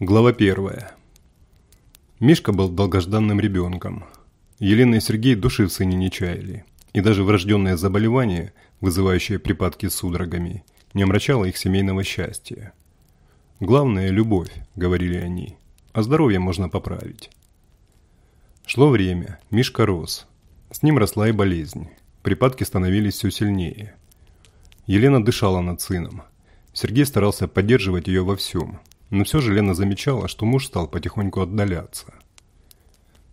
Глава первая. Мишка был долгожданным ребенком. Елена и Сергей души в сыне не чаяли. И даже врожденное заболевание, вызывающее припадки с судорогами, не омрачало их семейного счастья. «Главное – любовь», – говорили они, – «а здоровье можно поправить». Шло время, Мишка рос. С ним росла и болезнь. Припадки становились все сильнее. Елена дышала над сыном. Сергей старался поддерживать ее во всем – но все же Лена замечала, что муж стал потихоньку отдаляться.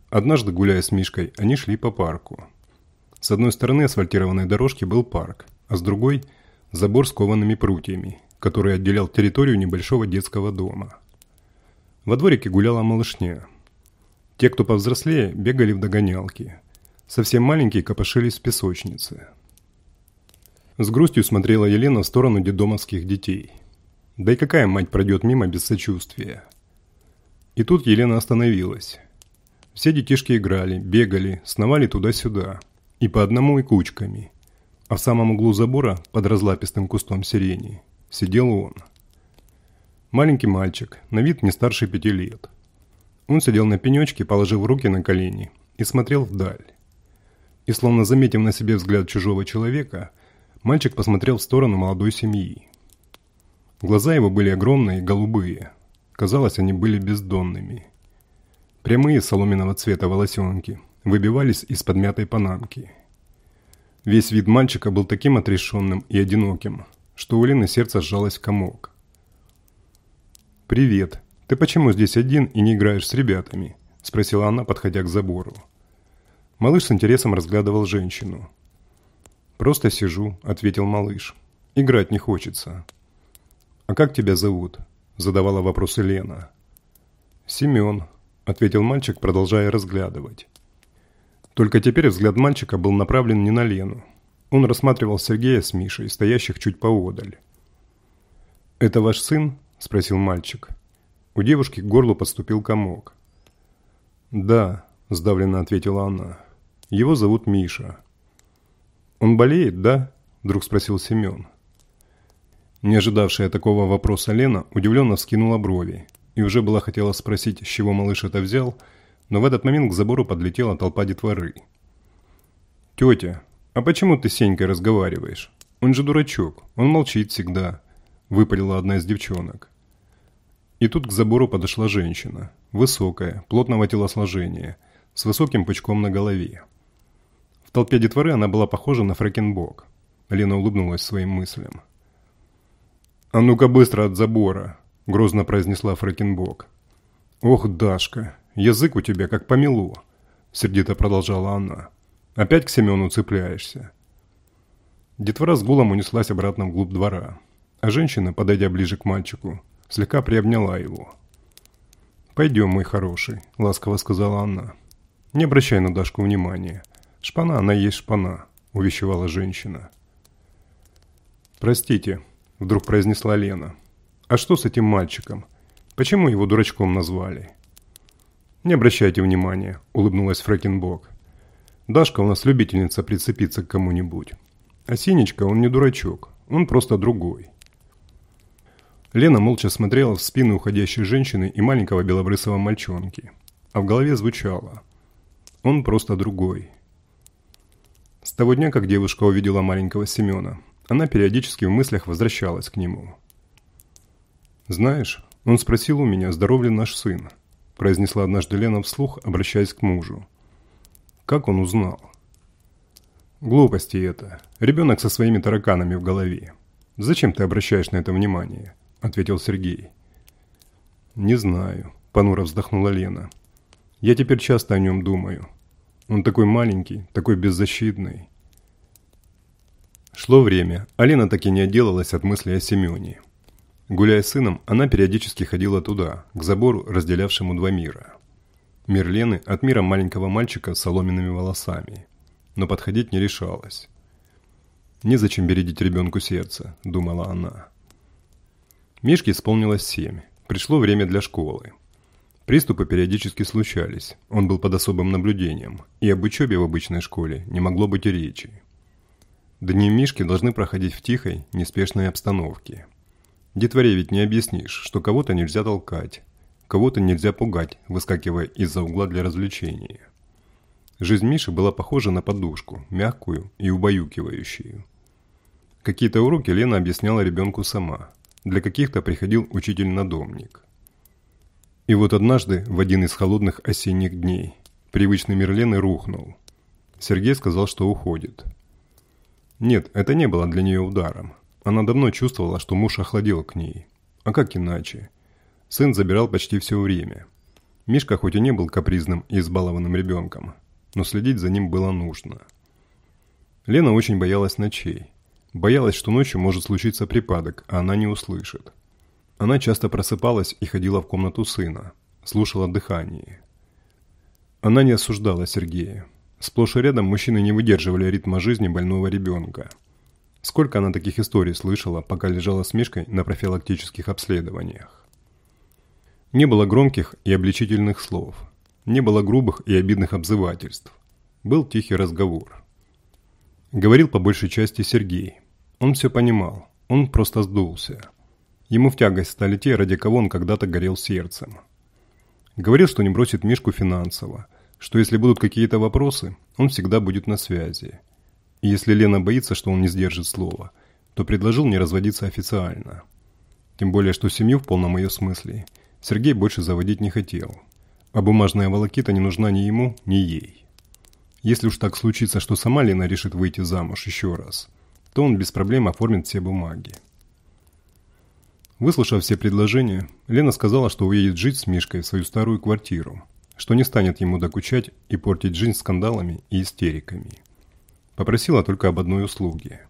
Однажды, гуляя с Мишкой, они шли по парку. С одной стороны асфальтированной дорожки был парк, а с другой – забор с коваными прутьями, который отделял территорию небольшого детского дома. Во дворике гуляла малышня. Те, кто повзрослее, бегали в догонялки. Совсем маленькие копошились в песочнице. С грустью смотрела Елена в сторону детдомовских детей – да и какая мать пройдет мимо без сочувствия? И тут Елена остановилась. Все детишки играли, бегали, сновали туда-сюда. И по одному, и кучками. А в самом углу забора, под разлапистым кустом сирени, сидел он. Маленький мальчик, на вид не старше пяти лет. Он сидел на пенечке, положив руки на колени, и смотрел вдаль. И словно заметив на себе взгляд чужого человека, мальчик посмотрел в сторону молодой семьи. Глаза его были огромные и голубые. Казалось, они были бездонными. Прямые соломенного цвета волосенки выбивались из подмятой панамки. Весь вид мальчика был таким отрешенным и одиноким, что у Лены сердце сжалось в комок. «Привет. Ты почему здесь один и не играешь с ребятами?» – спросила она, подходя к забору. Малыш с интересом разглядывал женщину. «Просто сижу», – ответил малыш. «Играть не хочется». «А как тебя зовут?» – задавала вопросы Лена. «Семен», – ответил мальчик, продолжая разглядывать. Только теперь взгляд мальчика был направлен не на Лену. Он рассматривал Сергея с Мишей, стоящих чуть поодаль. «Это ваш сын?» – спросил мальчик. У девушки к горлу подступил комок. «Да», – сдавленно ответила она. «Его зовут Миша». «Он болеет, да?» – вдруг спросил Семен. Не ожидавшая такого вопроса Лена удивленно вскинула брови и уже была хотела спросить, с чего малыш это взял, но в этот момент к забору подлетела толпа детворы. «Тетя, а почему ты с Сенькой разговариваешь? Он же дурачок, он молчит всегда», – выпалила одна из девчонок. И тут к забору подошла женщина, высокая, плотного телосложения, с высоким пучком на голове. В толпе детворы она была похожа на фрэкенбок. Лена улыбнулась своим мыслям. «А ну-ка быстро от забора!» – грозно произнесла Фрэкенбок. «Ох, Дашка, язык у тебя как помело!» – сердито продолжала она. «Опять к Семену цепляешься?» Детвора с гулом унеслась обратно вглубь двора, а женщина, подойдя ближе к мальчику, слегка приобняла его. «Пойдем, мой хороший», – ласково сказала она. «Не обращай на Дашку внимания. Шпана она есть шпана», – увещевала женщина. «Простите», – вдруг произнесла Лена. «А что с этим мальчиком? Почему его дурачком назвали?» «Не обращайте внимания», – улыбнулась Фрэкенбок. «Дашка у нас любительница прицепиться к кому-нибудь. А Синечка, он не дурачок, он просто другой». Лена молча смотрела в спину уходящей женщины и маленького белобрысого мальчонки, а в голове звучало «Он просто другой». С того дня, как девушка увидела маленького Семена, она периодически в мыслях возвращалась к нему. «Знаешь, он спросил у меня, здоров ли наш сын», произнесла однажды Лена вслух, обращаясь к мужу. «Как он узнал?» «Глупости это. Ребенок со своими тараканами в голове. Зачем ты обращаешь на это внимание?» ответил Сергей. «Не знаю», – понуро вздохнула Лена. «Я теперь часто о нем думаю. Он такой маленький, такой беззащитный. Шло время, Алина так и не отделалась от мысли о Семене. Гуляя с сыном, она периодически ходила туда, к забору, разделявшему два мира. Мир Лены от мира маленького мальчика с соломенными волосами. Но подходить не решалась. «Незачем бередить ребенку сердце», – думала она. Мишке исполнилось семь. Пришло время для школы. Приступы периодически случались, он был под особым наблюдением, и об учебе в обычной школе не могло быть и речи. Дни Мишки должны проходить в тихой, неспешной обстановке. Детворе ведь не объяснишь, что кого-то нельзя толкать, кого-то нельзя пугать, выскакивая из-за угла для развлечения. Жизнь Миши была похожа на подушку, мягкую и убаюкивающую. Какие-то уроки Лена объясняла ребенку сама. Для каких-то приходил учитель-надомник. И вот однажды, в один из холодных осенних дней, привычный мир Лены рухнул. Сергей сказал, что уходит. Нет, это не было для нее ударом. Она давно чувствовала, что муж охладел к ней. А как иначе? Сын забирал почти все время. Мишка хоть и не был капризным и избалованным ребенком, но следить за ним было нужно. Лена очень боялась ночей. Боялась, что ночью может случиться припадок, а она не услышит. Она часто просыпалась и ходила в комнату сына, слушала дыхание. Она не осуждала Сергея. Сплошь и рядом мужчины не выдерживали ритма жизни больного ребенка. Сколько она таких историй слышала, пока лежала с Мишкой на профилактических обследованиях. Не было громких и обличительных слов. Не было грубых и обидных обзывательств. Был тихий разговор. Говорил по большей части Сергей. Он все понимал, он просто сдулся. Ему в тягость стали те, ради кого он когда-то горел сердцем. Говорил, что не бросит Мишку финансово, что если будут какие-то вопросы, он всегда будет на связи. И если Лена боится, что он не сдержит слова, то предложил не разводиться официально. Тем более, что семью в полном ее смысле Сергей больше заводить не хотел. А бумажная волокита не нужна ни ему, ни ей. Если уж так случится, что сама Лена решит выйти замуж еще раз – то он без проблем оформит все бумаги. Выслушав все предложения, Лена сказала, что уедет жить с Мишкой в свою старую квартиру, что не станет ему докучать и портить жизнь скандалами и истериками. Попросила только об одной услуге.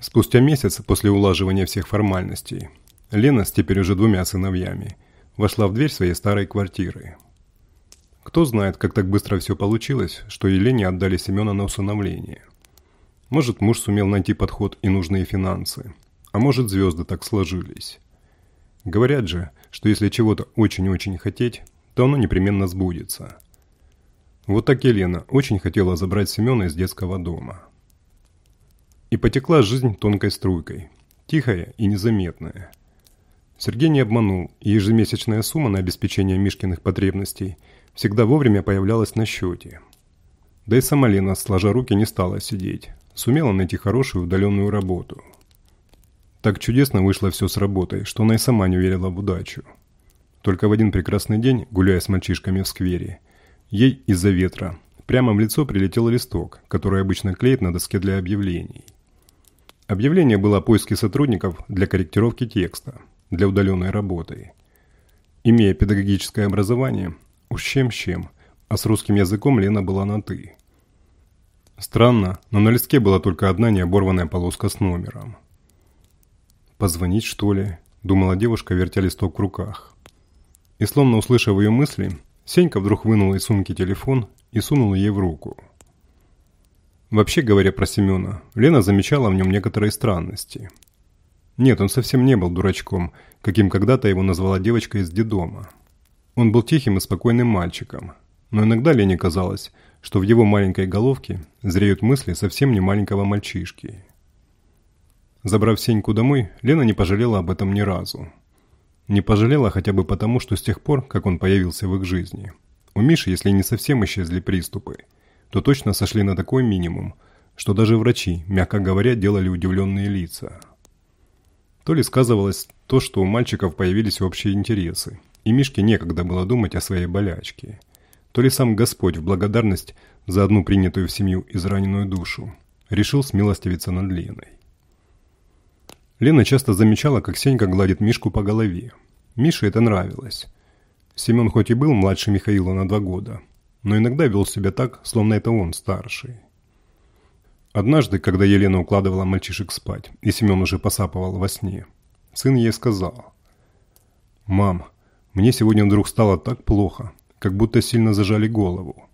Спустя месяц после улаживания всех формальностей, Лена с теперь уже двумя сыновьями вошла в дверь своей старой квартиры. Кто знает, как так быстро все получилось, что Елене отдали Семена на усыновление. Может, муж сумел найти подход и нужные финансы. А может, звезды так сложились. Говорят же, что если чего-то очень-очень хотеть, то оно непременно сбудется. Вот так Елена очень хотела забрать Семена из детского дома. И потекла жизнь тонкой струйкой, тихая и незаметная. Сергей не обманул, и ежемесячная сумма на обеспечение Мишкиных потребностей всегда вовремя появлялась на счете. Да и сама Лена, сложа руки, не стала сидеть, сумела найти хорошую удаленную работу. Так чудесно вышло все с работой, что она и сама не верила в удачу. Только в один прекрасный день, гуляя с мальчишками в сквере, ей из-за ветра прямо в лицо прилетел листок, который обычно клеит на доске для объявлений. Объявление было о поиске сотрудников для корректировки текста, для удаленной работы. Имея педагогическое образование, уж чем-чем, а с русским языком Лена была на «ты». Странно, но на листке была только одна необорванная полоска с номером. «Позвонить, что ли?» – думала девушка, вертя листок в руках. И словно услышав ее мысли, Сенька вдруг вынул из сумки телефон и сунул ей в руку. Вообще говоря про Семена, Лена замечала в нем некоторые странности. Нет, он совсем не был дурачком, каким когда-то его назвала девочка из детдома. Он был тихим и спокойным мальчиком, но иногда Лене казалось, что в его маленькой головке зреют мысли совсем не маленького мальчишки. Забрав Сеньку домой, Лена не пожалела об этом ни разу. Не пожалела хотя бы потому, что с тех пор, как он появился в их жизни, у Миши, если не совсем исчезли приступы, то точно сошли на такой минимум, что даже врачи, мягко говоря, делали удивленные лица. То ли сказывалось то, что у мальчиков появились общие интересы, и Мишке некогда было думать о своей болячке – то ли сам Господь в благодарность за одну принятую в семью израненную душу решил смилостивиться над Леной. Лена часто замечала, как Сенька гладит Мишку по голове. Мише это нравилось. Семен хоть и был младше Михаила на два года, но иногда вел себя так, словно это он старший. Однажды, когда Елена укладывала мальчишек спать, и Семен уже посапывал во сне, сын ей сказал, «Мам, мне сегодня вдруг стало так плохо, как будто сильно зажали голову.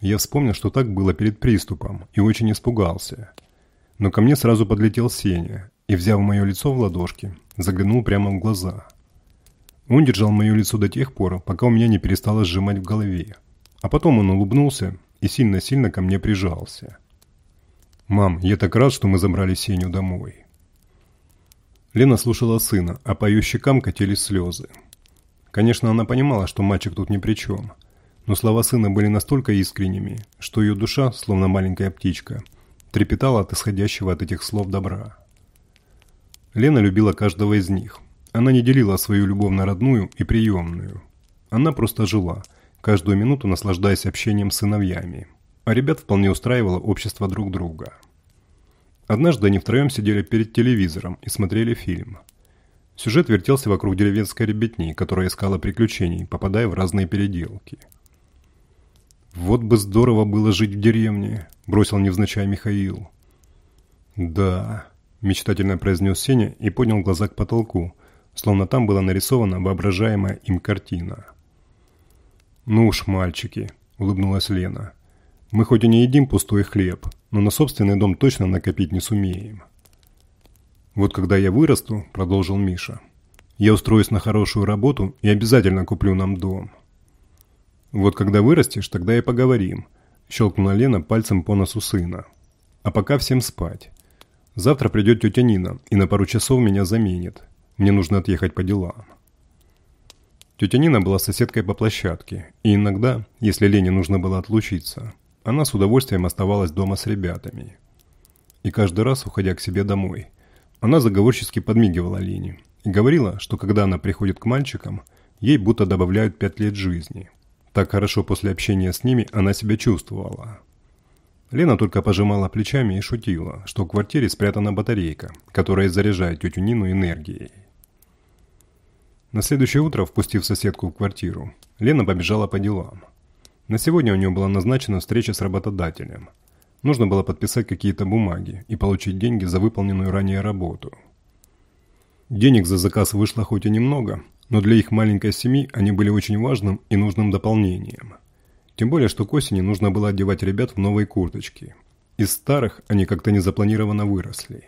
Я вспомнил, что так было перед приступом, и очень испугался. Но ко мне сразу подлетел Сеня и, взяв мое лицо в ладошки, заглянул прямо в глаза. Он держал мое лицо до тех пор, пока у меня не перестало сжимать в голове. А потом он улыбнулся и сильно-сильно ко мне прижался. «Мам, я так рад, что мы забрали Сеню домой». Лена слушала сына, а по ее щекам катились слезы. Конечно, она понимала, что мальчик тут ни при чем. Но слова сына были настолько искренними, что ее душа, словно маленькая птичка, трепетала от исходящего от этих слов добра. Лена любила каждого из них. Она не делила свою любовь на родную и приемную. Она просто жила, каждую минуту наслаждаясь общением с сыновьями. А ребят вполне устраивало общество друг друга. Однажды они втроем сидели перед телевизором и смотрели фильм. Сюжет вертелся вокруг деревенской ребятни, которая искала приключений, попадая в разные переделки. «Вот бы здорово было жить в деревне», – бросил невзначай Михаил. «Да», – мечтательно произнес Сеня и поднял глаза к потолку, словно там была нарисована воображаемая им картина. «Ну уж, мальчики», – улыбнулась Лена. «Мы хоть и не едим пустой хлеб, но на собственный дом точно накопить не сумеем». «Вот когда я вырасту», – продолжил Миша, – «я устроюсь на хорошую работу и обязательно куплю нам дом». «Вот когда вырастешь, тогда и поговорим», – щелкнула Лена пальцем по носу сына. «А пока всем спать. Завтра придет тетя Нина и на пару часов меня заменит. Мне нужно отъехать по делам». Тетя Нина была соседкой по площадке, и иногда, если Лене нужно было отлучиться, она с удовольствием оставалась дома с ребятами. И каждый раз, уходя к себе домой, она заговорчески подмигивала Лене и говорила, что когда она приходит к мальчикам, ей будто добавляют пять лет жизни. Так хорошо после общения с ними она себя чувствовала. Лена только пожимала плечами и шутила, что в квартире спрятана батарейка, которая заряжает тетю Нину энергией. На следующее утро, впустив соседку в квартиру, Лена побежала по делам. На сегодня у нее была назначена встреча с работодателем. Нужно было подписать какие-то бумаги и получить деньги за выполненную ранее работу. Денег за заказ вышло хоть и немного, но для их маленькой семьи они были очень важным и нужным дополнением. Тем более, что к осени нужно было одевать ребят в новые курточки. Из старых они как-то незапланированно выросли.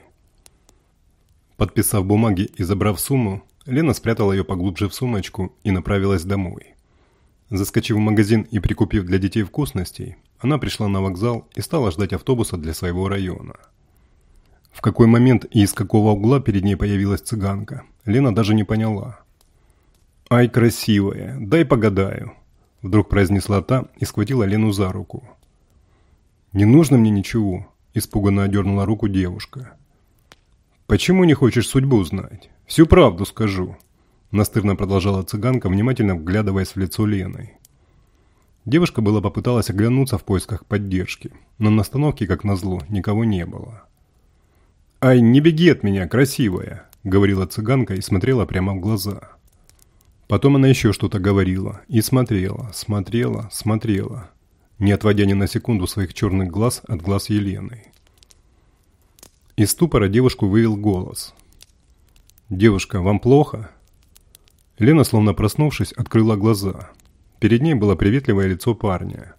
Подписав бумаги и забрав сумму, Лена спрятала ее поглубже в сумочку и направилась домой. Заскочив в магазин и прикупив для детей вкусностей, она пришла на вокзал и стала ждать автобуса для своего района. В какой момент и из какого угла перед ней появилась цыганка, Лена даже не поняла. «Ай, красивая, дай погадаю», – вдруг произнесла та и схватила Лену за руку. «Не нужно мне ничего», – испуганно одернула руку девушка. «Почему не хочешь судьбу знать?» «Всю правду скажу», – настырно продолжала цыганка, внимательно вглядываясь в лицо Лены. Девушка была попыталась оглянуться в поисках поддержки, но на остановке, как назло, никого не было. «Ай, не беги от меня, красивая!» – говорила цыганка и смотрела прямо в глаза. Потом она еще что-то говорила и смотрела, смотрела, смотрела, не отводя ни на секунду своих черных глаз от глаз Елены. Из ступора девушку вывел голос – «Девушка, вам плохо?» Лена, словно проснувшись, открыла глаза. Перед ней было приветливое лицо парня.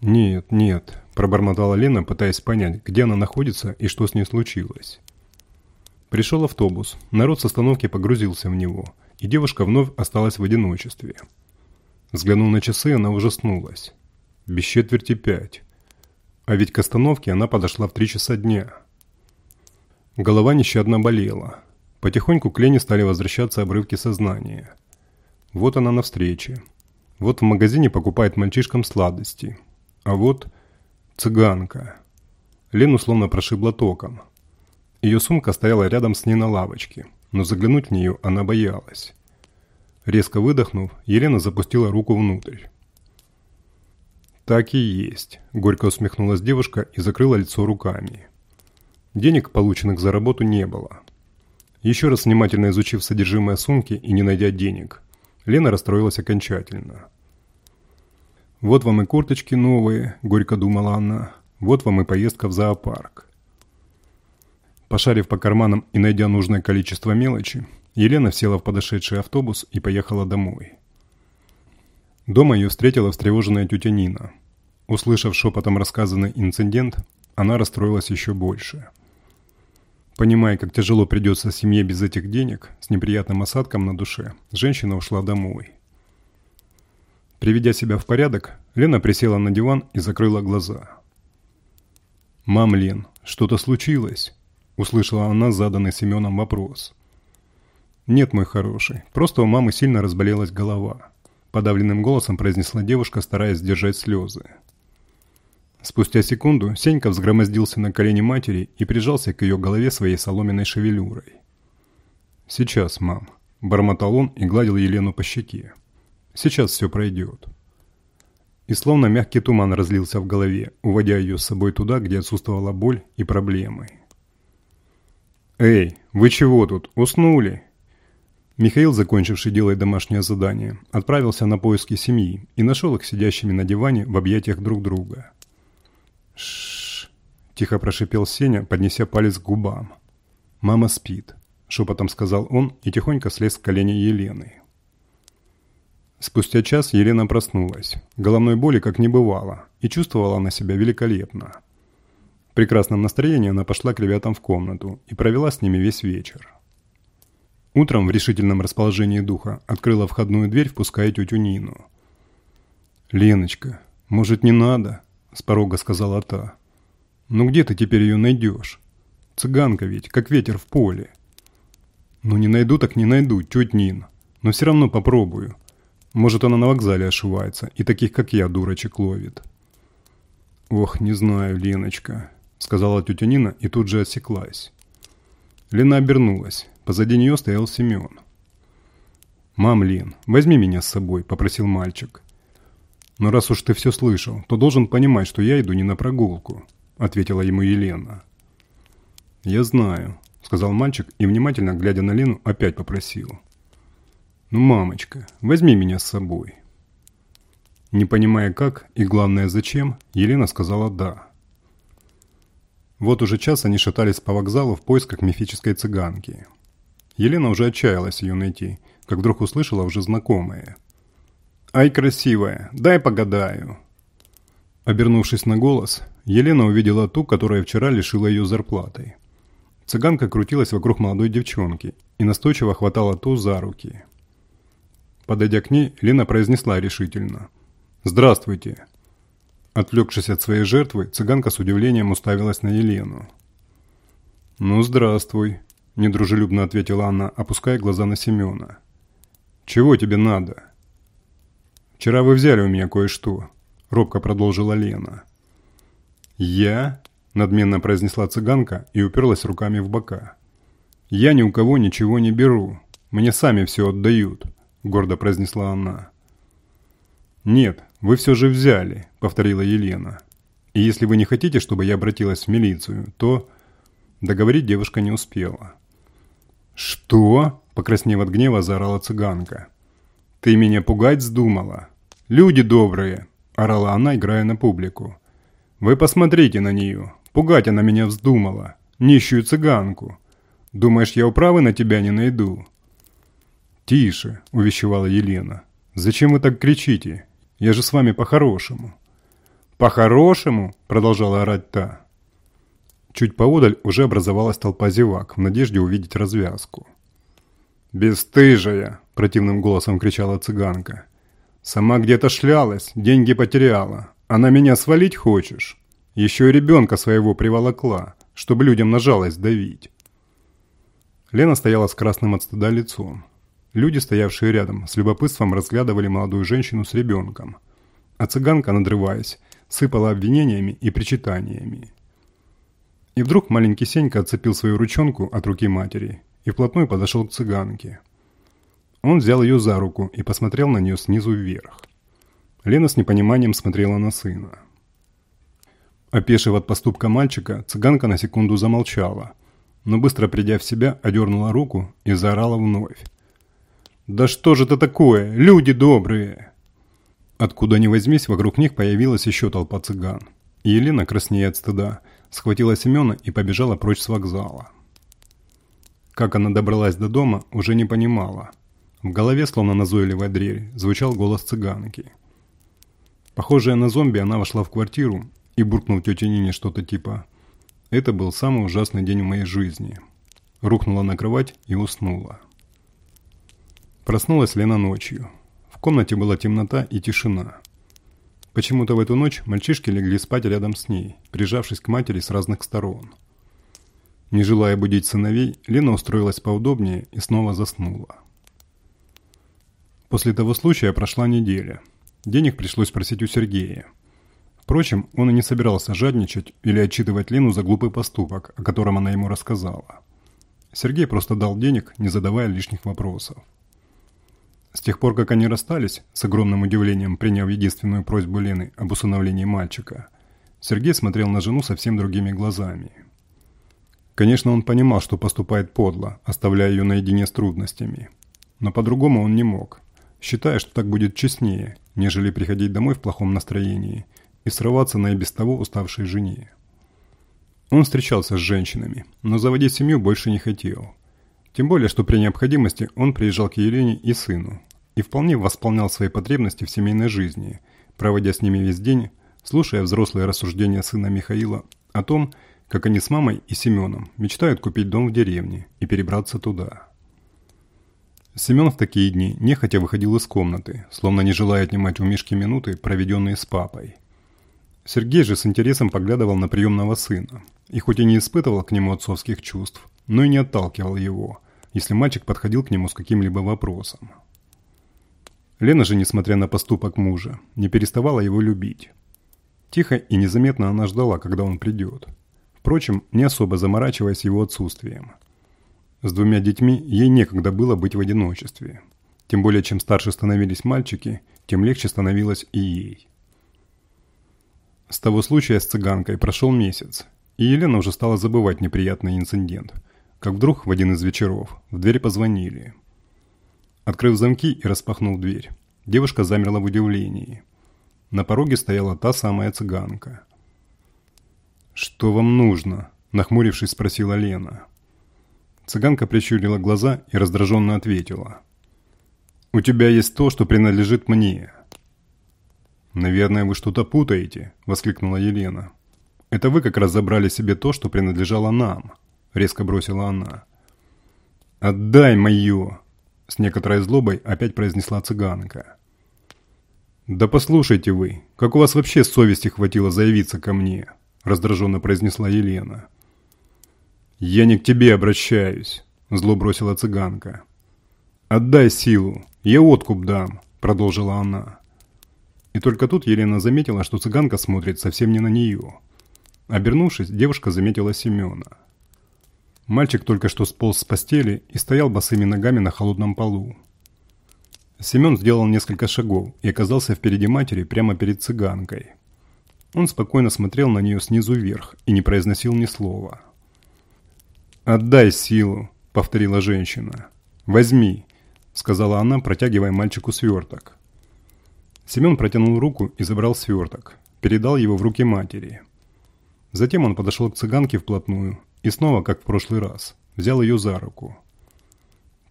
«Нет, нет», – пробормотала Лена, пытаясь понять, где она находится и что с ней случилось. Пришел автобус, народ с остановки погрузился в него, и девушка вновь осталась в одиночестве. Взглянув на часы, она ужаснулась. Без четверти пять. А ведь к остановке она подошла в три часа дня. Голова нещадно болела. Потихоньку к Лене стали возвращаться обрывки сознания. Вот она на встрече. Вот в магазине покупает мальчишкам сладости. А вот цыганка. Лену словно прошибла током. Ее сумка стояла рядом с ней на лавочке, но заглянуть в нее она боялась. Резко выдохнув, Елена запустила руку внутрь. «Так и есть», – горько усмехнулась девушка и закрыла лицо руками. Денег, полученных за работу, не было. Еще раз внимательно изучив содержимое сумки и не найдя денег, Лена расстроилась окончательно. «Вот вам и курточки новые», – горько думала она. «Вот вам и поездка в зоопарк». Пошарив по карманам и найдя нужное количество мелочи, Елена села в подошедший автобус и поехала домой. Дома ее встретила встревоженная тетя Нина. Услышав шепотом рассказанный инцидент, она расстроилась еще больше – Понимая, как тяжело придется семье без этих денег, с неприятным осадком на душе, женщина ушла домой. Приведя себя в порядок, Лена присела на диван и закрыла глаза. «Мам, Лен, что-то случилось?» – услышала она заданный Семеном вопрос. «Нет, мой хороший, просто у мамы сильно разболелась голова», – подавленным голосом произнесла девушка, стараясь сдержать слезы. Спустя секунду Сенька взгромоздился на колени матери и прижался к ее голове своей соломенной шевелюрой. «Сейчас, мам», – бормотал он и гладил Елену по щеке. «Сейчас все пройдет». И словно мягкий туман разлился в голове, уводя ее с собой туда, где отсутствовала боль и проблемы. «Эй, вы чего тут? Уснули?» Михаил, закончивший делать домашнее задание, отправился на поиски семьи и нашел их сидящими на диване в объятиях друг друга. «Ш-ш-ш», тихо прошипел Сеня, поднеся палец к губам. «Мама спит», – шепотом сказал он и тихонько слез с колени Елены. Спустя час Елена проснулась. Головной боли как не бывало, и чувствовала она себя великолепно. В прекрасном настроении она пошла к ребятам в комнату и провела с ними весь вечер. Утром в решительном расположении духа открыла входную дверь, впуская тетю Нину. «Леночка, может, не надо?» – с порога сказала та. «Ну где ты теперь ее найдешь? Цыганка ведь, как ветер в поле». «Ну не найду, так не найду, тетя Нин. Но все равно попробую. Может, она на вокзале ошивается и таких, как я, дурочек ловит». «Ох, не знаю, Леночка», — сказала тетя Нина и тут же осеклась. Лена обернулась. Позади нее стоял Семен. «Мам, Лен, возьми меня с собой», — попросил мальчик. «Но раз уж ты все слышал, то должен понимать, что я иду не на прогулку», — ответила ему Елена. «Я знаю», — сказал мальчик и, внимательно глядя на Лену, опять попросил. «Ну, мамочка, возьми меня с собой». Не понимая как и, главное, зачем, Елена сказала «да». Вот уже час они шатались по вокзалу в поисках мифической цыганки. Елена уже отчаялась ее найти, как вдруг услышала уже знакомое. «Ай, красивая, дай погадаю!» Обернувшись на голос, Елена увидела ту, которая вчера лишила ее зарплаты. Цыганка крутилась вокруг молодой девчонки и настойчиво хватала ту за руки – Подойдя к ней, Лена произнесла решительно. «Здравствуйте!» Отвлекшись от своей жертвы, цыганка с удивлением уставилась на Елену. «Ну, здравствуй», – недружелюбно ответила она, опуская глаза на Семена. «Чего тебе надо?» «Вчера вы взяли у меня кое-что», – робко продолжила Лена. «Я?» – надменно произнесла цыганка и уперлась руками в бока. «Я ни у кого ничего не беру. Мне сами все отдают гордо произнесла она. «Нет, вы все же взяли», – повторила Елена. «И если вы не хотите, чтобы я обратилась в милицию, то...» Договорить девушка не успела. «Что?» – покраснев от гнева, заорала цыганка. «Ты меня пугать вздумала? Люди добрые!» – орала она, играя на публику. «Вы посмотрите на нее! Пугать она меня вздумала! Нищую цыганку! Думаешь, я управы на тебя не найду?» «Тише!» – увещевала Елена. «Зачем вы так кричите? Я же с вами по-хорошему». «По-хорошему?» – продолжала орать та. Чуть поодаль уже образовалась толпа зевак в надежде увидеть развязку. «Бесстыжая!» – противным голосом кричала цыганка. «Сама где-то шлялась, деньги потеряла. А на меня свалить хочешь? Еще и ребенка своего приволокла, чтобы людям на жалость давить». Лена стояла с красным от стыда лицом. Люди, стоявшие рядом, с любопытством разглядывали молодую женщину с ребенком. А цыганка, надрываясь, сыпала обвинениями и причитаниями. И вдруг маленький Сенька отцепил свою ручонку от руки матери и вплотную подошел к цыганке. Он взял ее за руку и посмотрел на нее снизу вверх. Лена с непониманием смотрела на сына. Опешив от поступка мальчика, цыганка на секунду замолчала, но быстро придя в себя, одернула руку и заорала вновь. «Да что же это такое? Люди добрые!» Откуда ни возьмись, вокруг них появилась еще толпа цыган. Елена, краснея от стыда, схватила Семена и побежала прочь с вокзала. Как она добралась до дома, уже не понимала. В голове, словно назойливая дрель, звучал голос цыганки. Похожая на зомби, она вошла в квартиру и, буркнул тете Нине что-то типа «Это был самый ужасный день в моей жизни». Рухнула на кровать и уснула. Проснулась Лена ночью. В комнате была темнота и тишина. Почему-то в эту ночь мальчишки легли спать рядом с ней, прижавшись к матери с разных сторон. Не желая будить сыновей, Лена устроилась поудобнее и снова заснула. После того случая прошла неделя. Денег пришлось просить у Сергея. Впрочем, он и не собирался жадничать или отчитывать Лену за глупый поступок, о котором она ему рассказала. Сергей просто дал денег, не задавая лишних вопросов. С тех пор, как они расстались, с огромным удивлением приняв единственную просьбу Лены об усыновлении мальчика, Сергей смотрел на жену совсем другими глазами. Конечно, он понимал, что поступает подло, оставляя ее наедине с трудностями. Но по-другому он не мог, считая, что так будет честнее, нежели приходить домой в плохом настроении и срываться на и без того уставшей жене. Он встречался с женщинами, но заводить семью больше не хотел. Тем более, что при необходимости он приезжал к Елене и сыну и вполне восполнял свои потребности в семейной жизни, проводя с ними весь день, слушая взрослые рассуждения сына Михаила о том, как они с мамой и Семеном мечтают купить дом в деревне и перебраться туда. Семен в такие дни нехотя выходил из комнаты, словно не желая отнимать у Мишки минуты, проведенные с папой. Сергей же с интересом поглядывал на приемного сына, и хоть и не испытывал к нему отцовских чувств, но и не отталкивал его, если мальчик подходил к нему с каким-либо вопросом. Лена же, несмотря на поступок мужа, не переставала его любить. Тихо и незаметно она ждала, когда он придет. Впрочем, не особо заморачиваясь его отсутствием. С двумя детьми ей некогда было быть в одиночестве. Тем более, чем старше становились мальчики, тем легче становилось и ей. С того случая с цыганкой прошел месяц, и Елена уже стала забывать неприятный инцидент, как вдруг в один из вечеров в дверь позвонили. Открыв замки и распахнув дверь, девушка замерла в удивлении. На пороге стояла та самая цыганка – «Что вам нужно?» – нахмурившись, спросила Лена. Цыганка прищурила глаза и раздраженно ответила. «У тебя есть то, что принадлежит мне». «Наверное, вы что-то путаете», – воскликнула Елена. «Это вы как раз забрали себе то, что принадлежало нам», – резко бросила она. «Отдай мое!» – с некоторой злобой опять произнесла цыганка. «Да послушайте вы, как у вас вообще совести хватило заявиться ко мне?» раздраженно произнесла Елена. «Я не к тебе обращаюсь», – зло бросила цыганка. «Отдай силу, я откуп дам», – продолжила она. И только тут Елена заметила, что цыганка смотрит совсем не на нее. Обернувшись, девушка заметила Семена. Мальчик только что сполз с постели и стоял босыми ногами на холодном полу. Семен сделал несколько шагов и оказался впереди матери прямо перед цыганкой. Он спокойно смотрел на нее снизу вверх и не произносил ни слова. «Отдай силу», — повторила женщина. «Возьми», — сказала она, протягивая мальчику сверток. Семен протянул руку и забрал сверток, передал его в руки матери. Затем он подошел к цыганке вплотную и снова, как в прошлый раз, взял ее за руку.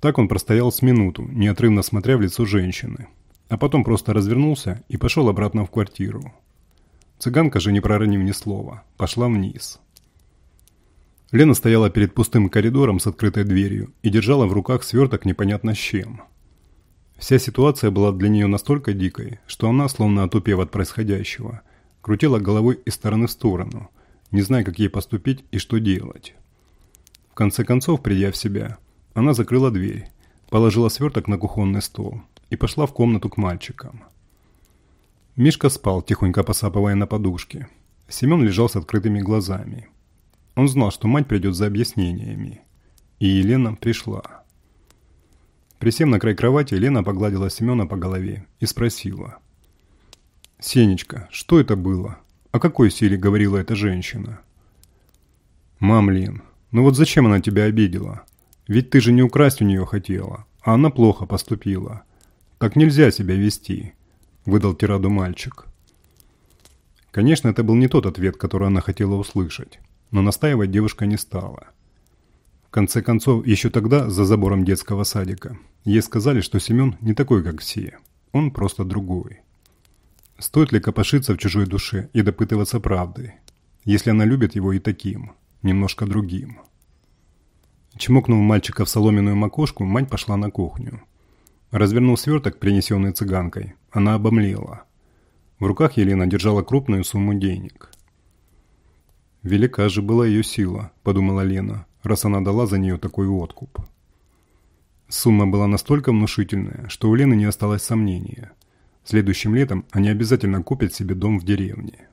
Так он простоял с минуту, неотрывно смотря в лицо женщины, а потом просто развернулся и пошел обратно в квартиру. Цыганка же, не проронив ни слова, пошла вниз. Лена стояла перед пустым коридором с открытой дверью и держала в руках сверток непонятно с чем. Вся ситуация была для нее настолько дикой, что она, словно отупев от происходящего, крутила головой из стороны в сторону, не зная, как ей поступить и что делать. В конце концов, придя в себя, она закрыла дверь, положила сверток на кухонный стол и пошла в комнату к мальчикам. Мишка спал, тихонько посапывая на подушке. Семен лежал с открытыми глазами. Он знал, что мать придет за объяснениями. И Елена пришла. Присев на край кровати, Елена погладила Семена по голове и спросила. «Сенечка, что это было? О какой силе говорила эта женщина?» «Мам, Лен, ну вот зачем она тебя обидела? Ведь ты же не украсть у нее хотела, а она плохо поступила. Так нельзя себя вести. – выдал тираду мальчик. Конечно, это был не тот ответ, который она хотела услышать, но настаивать девушка не стала. В конце концов, еще тогда, за забором детского садика, ей сказали, что Семен не такой, как все, он просто другой. Стоит ли копошиться в чужой душе и допытываться правды, если она любит его и таким, немножко другим? Чмокнув мальчика в соломенную макушку, мать пошла на кухню. Развернув сверток, принесенный цыганкой, она обомлела. В руках Елена держала крупную сумму денег. Велика же была ее сила, подумала Лена, раз она дала за нее такой откуп. Сумма была настолько внушительная, что у Лены не осталось сомнения. Следующим летом они обязательно купят себе дом в деревне.